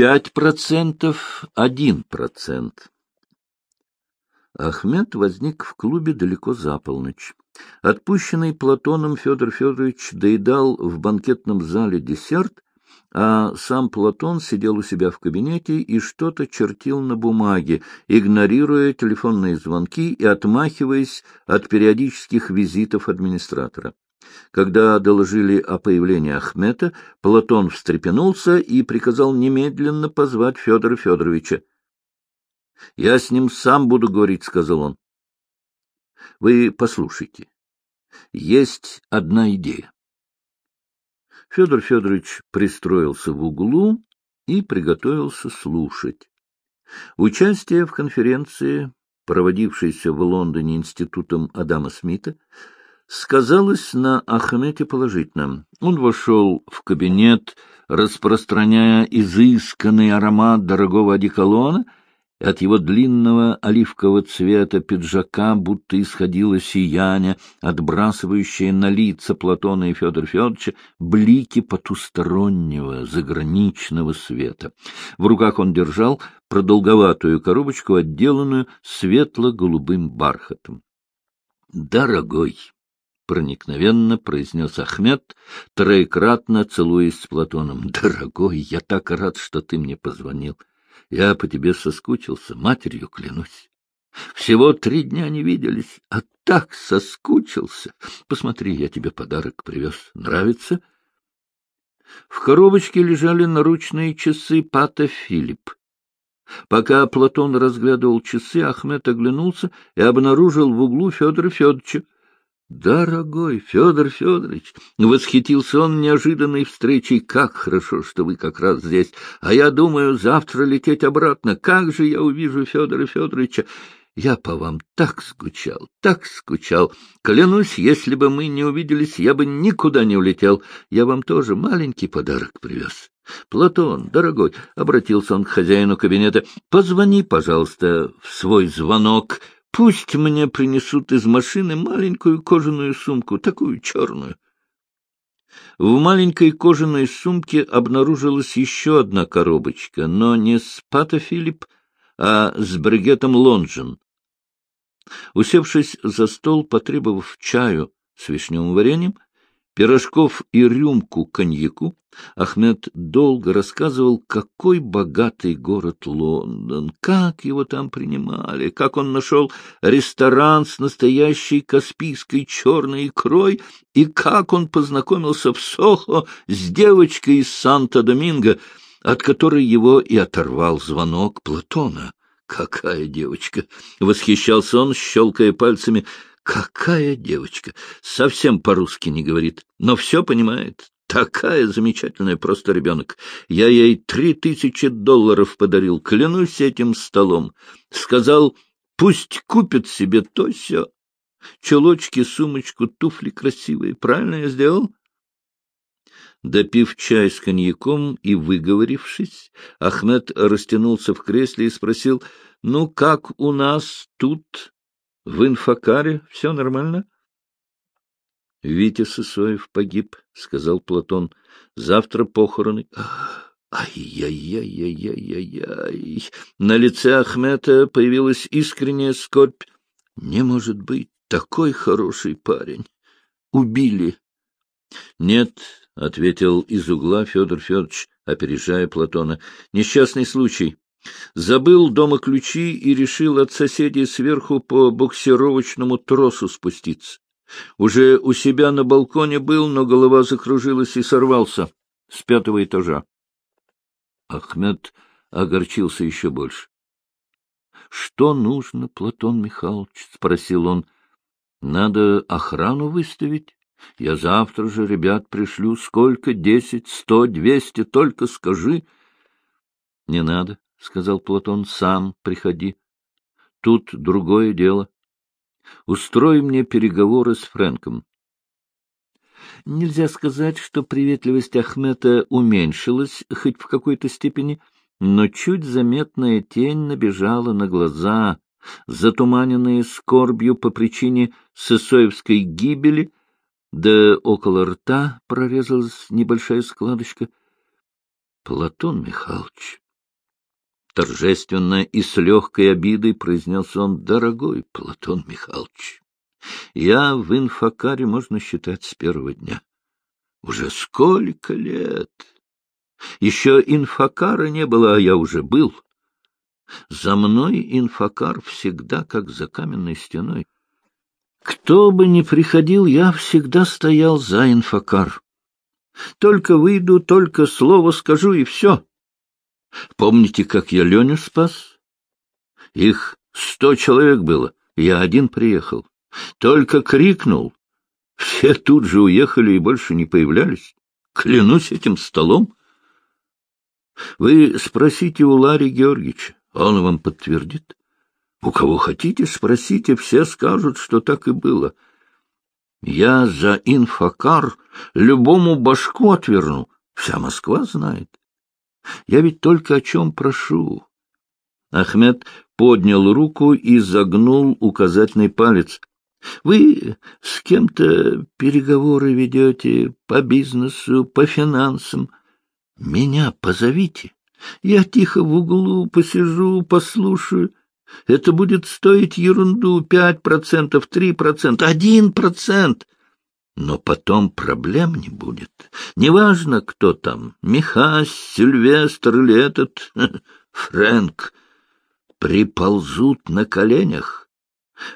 Пять процентов — один процент. Ахмед возник в клубе далеко за полночь. Отпущенный Платоном Федор Федорович доедал в банкетном зале десерт, а сам Платон сидел у себя в кабинете и что-то чертил на бумаге, игнорируя телефонные звонки и отмахиваясь от периодических визитов администратора. Когда доложили о появлении Ахмета, Платон встрепенулся и приказал немедленно позвать Федора Федоровича. — Я с ним сам буду говорить, — сказал он. — Вы послушайте. Есть одна идея. Федор Федорович пристроился в углу и приготовился слушать. Участие в конференции, проводившейся в Лондоне институтом Адама Смита, сказалось на Ахмете положительно. Он вошел в кабинет, распространяя изысканный аромат дорогого одеколона — от его длинного оливкового цвета пиджака будто исходило сияние, отбрасывающее на лица Платона и Федора Федоровича блики потустороннего, заграничного света. В руках он держал продолговатую коробочку, отделанную светло-голубым бархатом. «Дорогой!» — проникновенно произнес Ахмед, троекратно целуясь с Платоном. — Дорогой, я так рад, что ты мне позвонил. Я по тебе соскучился, матерью клянусь. Всего три дня не виделись, а так соскучился. Посмотри, я тебе подарок привез. Нравится? В коробочке лежали наручные часы Пата Филипп. Пока Платон разглядывал часы, Ахмед оглянулся и обнаружил в углу Федора Федоровича. Дорогой Федор Федорович, восхитился он неожиданной встречей. Как хорошо, что вы как раз здесь. А я думаю, завтра лететь обратно. Как же я увижу Федора Федоровича? Я по вам так скучал, так скучал. Клянусь, если бы мы не увиделись, я бы никуда не улетел. Я вам тоже маленький подарок привез. Платон, дорогой, — обратился он к хозяину кабинета, — позвони, пожалуйста, в свой звонок Пусть мне принесут из машины маленькую кожаную сумку, такую черную. В маленькой кожаной сумке обнаружилась еще одна коробочка, но не с Пата Филипп, а с бригетом Лонжин. Усевшись за стол, потребовав чаю с вишневым вареньем, пирожков и рюмку коньяку, Ахмед долго рассказывал, какой богатый город Лондон, как его там принимали, как он нашел ресторан с настоящей каспийской черной икрой и как он познакомился в Сохо с девочкой из Санта-Доминго, от которой его и оторвал звонок Платона. «Какая девочка!» — восхищался он, щелкая пальцами — Какая девочка! Совсем по-русски не говорит, но все понимает. Такая замечательная просто ребенок. Я ей три тысячи долларов подарил, клянусь этим столом. Сказал, пусть купит себе то все. Чулочки, сумочку, туфли красивые. Правильно я сделал? Допив чай с коньяком и выговорившись, Ахмед растянулся в кресле и спросил, — Ну, как у нас тут в инфокаре все нормально? — Витя Сысоев погиб, — сказал Платон. — Завтра похороны. Ай-яй-яй-яй-яй-яй! На лице Ахмета появилась искренняя скорбь. Не может быть, такой хороший парень. Убили. — Нет, — ответил из угла Федор Федорович, опережая Платона. — Несчастный случай. Забыл дома ключи и решил от соседей сверху по буксировочному тросу спуститься. Уже у себя на балконе был, но голова закружилась и сорвался с пятого этажа. Ахмед огорчился еще больше. — Что нужно, Платон Михайлович? — спросил он. — Надо охрану выставить. Я завтра же ребят пришлю. Сколько? Десять, сто, двести? Только скажи. — Не надо, — сказал Платон, — сам приходи. Тут другое дело. Устрой мне переговоры с Фрэнком. Нельзя сказать, что приветливость Ахмета уменьшилась хоть в какой-то степени, но чуть заметная тень набежала на глаза, затуманенные скорбью по причине сысоевской гибели, да около рта прорезалась небольшая складочка. — Платон Михайлович, Торжественно и с легкой обидой произнес он, дорогой Платон Михайлович, я в инфокаре, можно считать, с первого дня. Уже сколько лет! Еще инфокара не было, а я уже был. За мной инфокар всегда как за каменной стеной. Кто бы ни приходил, я всегда стоял за инфокар. Только выйду, только слово скажу, и все. Помните, как я Леню спас? Их сто человек было, я один приехал. Только крикнул. Все тут же уехали и больше не появлялись. Клянусь этим столом. Вы спросите у Ларри Георгиевича, он вам подтвердит. У кого хотите, спросите, все скажут, что так и было. Я за инфокар любому башку отверну, вся Москва знает. Я ведь только о чем прошу. Ахмед поднял руку и загнул указательный палец. Вы с кем-то переговоры ведете по бизнесу, по финансам. Меня позовите. Я тихо в углу посижу, послушаю. Это будет стоить ерунду — пять процентов, три процента, один процент. Но потом проблем не будет. Неважно, кто там — Михась, Сильвестр или этот Фрэнк. Приползут на коленях.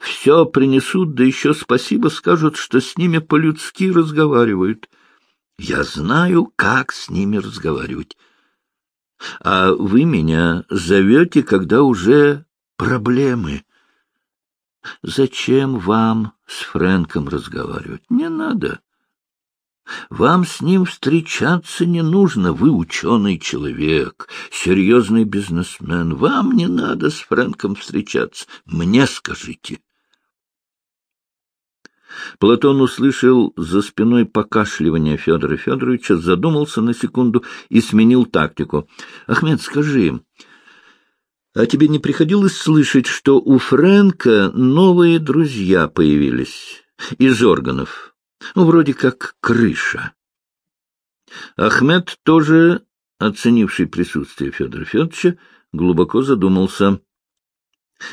Все принесут, да еще спасибо скажут, что с ними по-людски разговаривают. Я знаю, как с ними разговаривать. А вы меня зовете, когда уже проблемы. Зачем вам с Фрэнком разговаривать? Не надо. Вам с ним встречаться не нужно. Вы ученый человек, серьезный бизнесмен. Вам не надо с Фрэнком встречаться. Мне скажите. Платон услышал за спиной покашливание Федора Федоровича, задумался на секунду и сменил тактику. — Ахмед, скажи, а тебе не приходилось слышать, что у Фрэнка новые друзья появились из органов? Ну, вроде как крыша. Ахмед, тоже оценивший присутствие Федора Федоровича, глубоко задумался.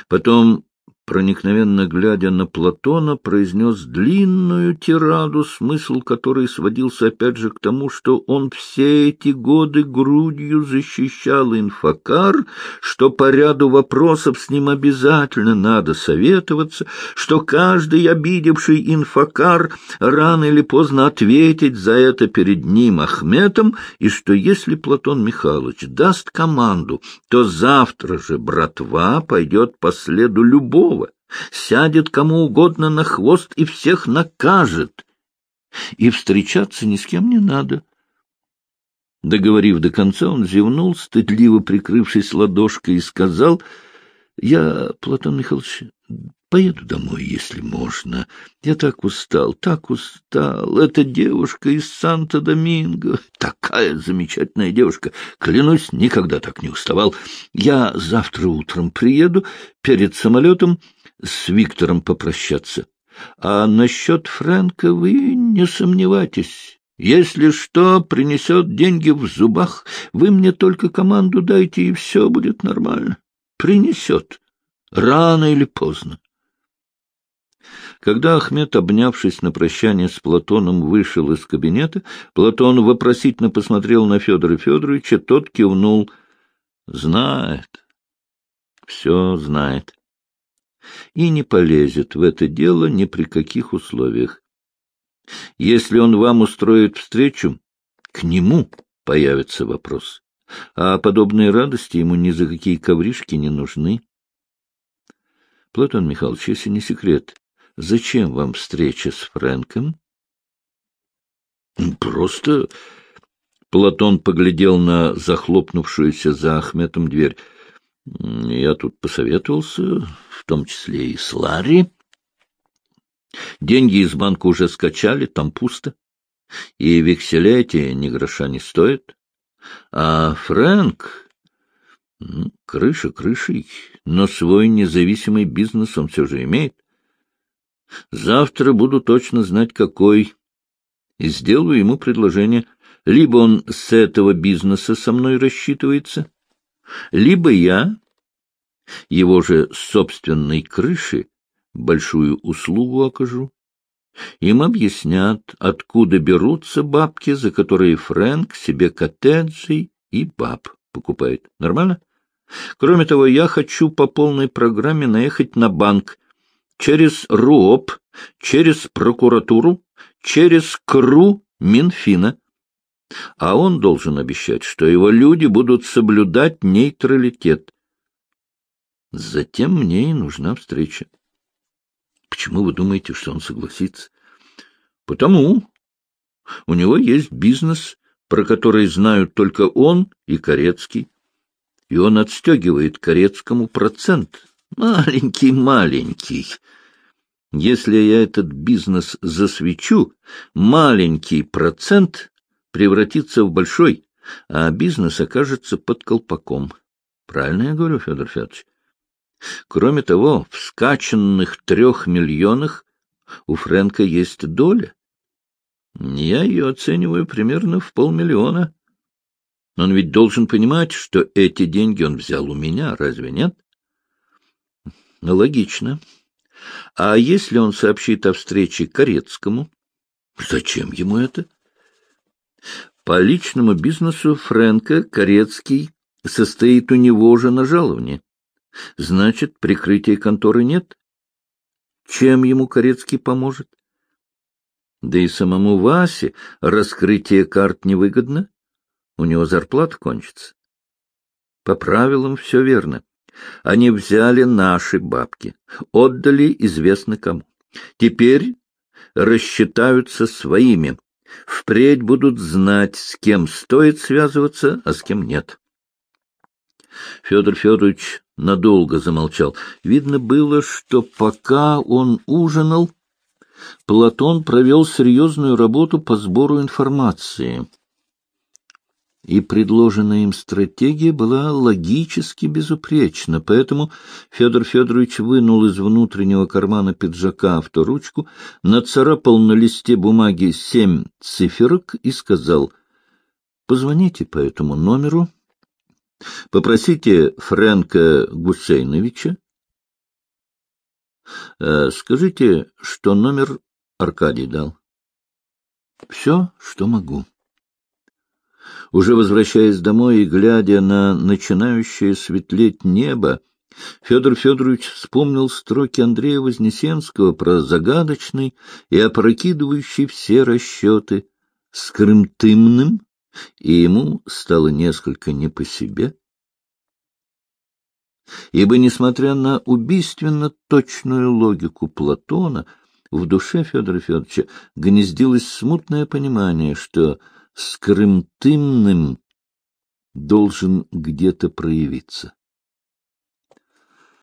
Потом проникновенно глядя на Платона, произнес длинную тираду, смысл которой сводился опять же к тому, что он все эти годы грудью защищал инфокар, что по ряду вопросов с ним обязательно надо советоваться, что каждый обидевший инфокар рано или поздно ответить за это перед ним Ахметом, и что если Платон Михайлович даст команду, то завтра же братва пойдет по следу любого, сядет кому угодно на хвост и всех накажет. И встречаться ни с кем не надо. Договорив до конца, он зевнул, стыдливо прикрывшись ладошкой, и сказал, — Я, Платон Михайлович, поеду домой, если можно. Я так устал, так устал. Эта девушка из Санта-Доминго, такая замечательная девушка. Клянусь, никогда так не уставал. Я завтра утром приеду перед самолетом, с Виктором попрощаться. А насчет Фрэнка вы не сомневайтесь. Если что, принесет деньги в зубах, вы мне только команду дайте, и все будет нормально. Принесет. Рано или поздно. Когда Ахмед, обнявшись на прощание с Платоном, вышел из кабинета, Платон вопросительно посмотрел на Федора Федоровича, тот кивнул. — Знает. Все знает и не полезет в это дело ни при каких условиях. Если он вам устроит встречу, к нему появится вопрос, а подобные радости ему ни за какие ковришки не нужны. Платон Михайлович, если не секрет, зачем вам встреча с Фрэнком? Просто... Платон поглядел на захлопнувшуюся за Ахметом дверь. Я тут посоветовался, в том числе и с Ларри. Деньги из банка уже скачали, там пусто. И векселя эти ни гроша не стоят. А Фрэнк... Крыша крышей, но свой независимый бизнес он все же имеет. Завтра буду точно знать, какой, и сделаю ему предложение. Либо он с этого бизнеса со мной рассчитывается, либо я его же собственной крыши большую услугу окажу. Им объяснят, откуда берутся бабки, за которые Фрэнк себе коттеджи и баб покупает. Нормально? Кроме того, я хочу по полной программе наехать на банк через РУОП, через прокуратуру, через КРУ Минфина. А он должен обещать, что его люди будут соблюдать нейтралитет. Затем мне и нужна встреча. Почему вы думаете, что он согласится? Потому. У него есть бизнес, про который знают только он и Корецкий. И он отстегивает Корецкому процент. Маленький-маленький. Если я этот бизнес засвечу, маленький процент превратится в большой, а бизнес окажется под колпаком. Правильно я говорю, Федор Федорович? Кроме того, в скачанных трех миллионах у Фрэнка есть доля. Я ее оцениваю примерно в полмиллиона. Он ведь должен понимать, что эти деньги он взял у меня, разве нет? Логично. А если он сообщит о встрече Корецкому? Зачем ему это? По личному бизнесу Фрэнка Корецкий состоит у него же на жаловании. Значит, прикрытия конторы нет? Чем ему Корецкий поможет? Да и самому Васе раскрытие карт невыгодно. У него зарплата кончится. По правилам все верно. Они взяли наши бабки, отдали известно кому. Теперь рассчитаются своими. Впредь будут знать, с кем стоит связываться, а с кем нет. Федор Федорович надолго замолчал. Видно было, что пока он ужинал, Платон провел серьезную работу по сбору информации. И предложенная им стратегия была логически безупречна, поэтому Федор Федорович вынул из внутреннего кармана пиджака авторучку, нацарапал на листе бумаги семь циферок и сказал «Позвоните по этому номеру, Попросите Фрэнка Гусейновича. Э, скажите, что номер Аркадий дал. Все, что могу. Уже возвращаясь домой и глядя на начинающее светлеть небо, Федор Федорович вспомнил строки Андрея Вознесенского про загадочный и опрокидывающий все расчеты с Крымтымным и ему стало несколько не по себе. Ибо, несмотря на убийственно точную логику Платона, в душе Федора Федоровича гнездилось смутное понимание, что скрымтымным должен где-то проявиться.